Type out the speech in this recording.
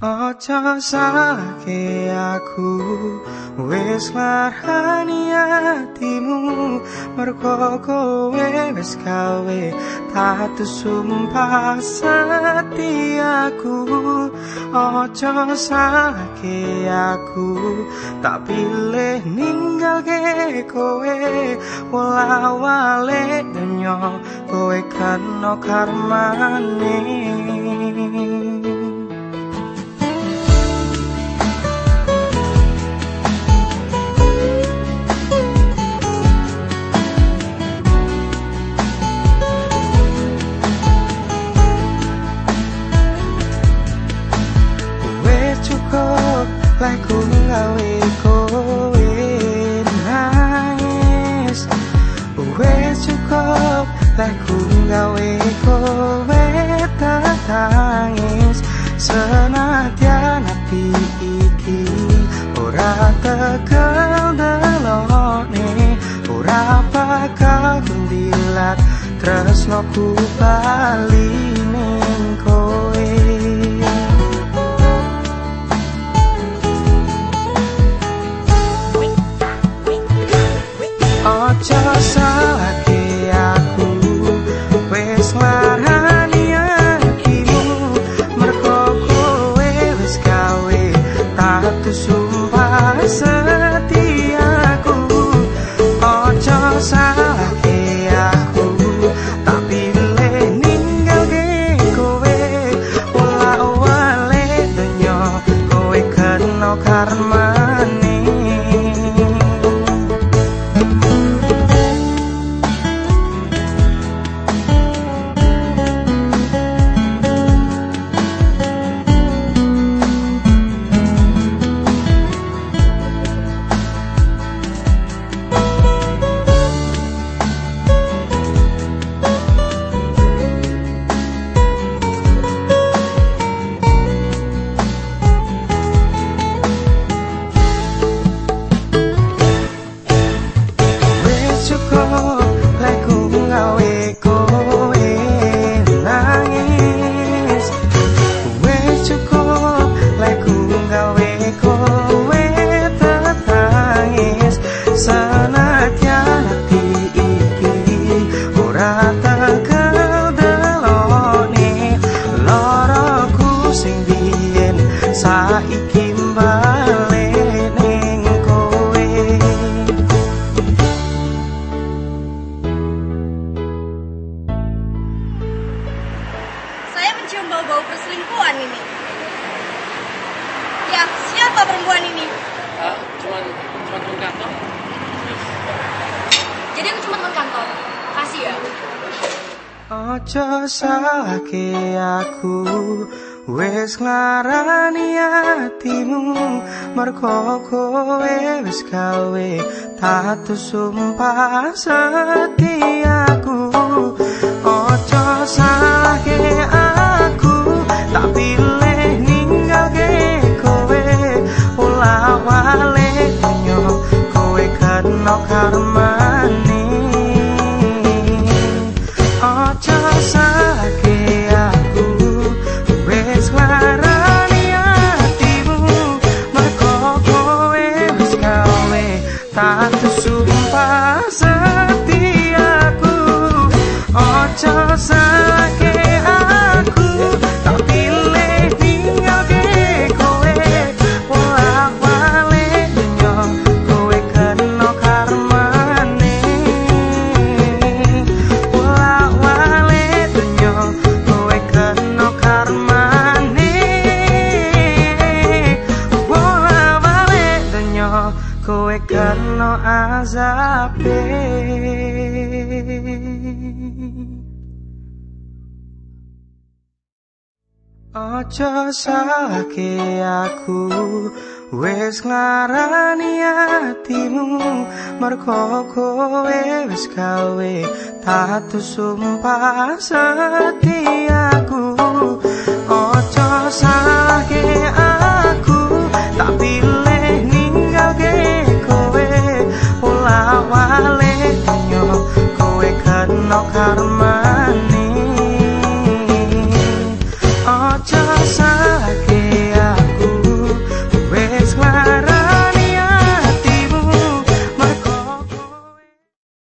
Ojo sake aku wis larani atimu. Mergo kowe wis gawe tatu sumpah setiaku Ojo sake aku tak pilih ninggal ke kowe. Wala wale dunyo kowe kan karmane ngawe kowe tatangis senadyan ati iki ora tekel delone ora bakal kundilat tresnoku bali ning kowe. Ojo salahke tatu Ya, siapa perempuan ini? Ah, cuman cuman temen kantor. Jadi aku cuma teman kantor. Kasih ya. Ojo salahke aku wis nglarani atimu mergo kowe wis gawe tatu sumpah setiaku Ojo salahke aku kena karmane Ojo sake aku wis larani atimu. Mergo kowe wis gawe tatu sumpah kowe kena azabe. Ojo salahke aku wis nglarani atimu. Mergo kowe wis gawe tatu sumpah setiaku Ojo salahke kena karmane Ojo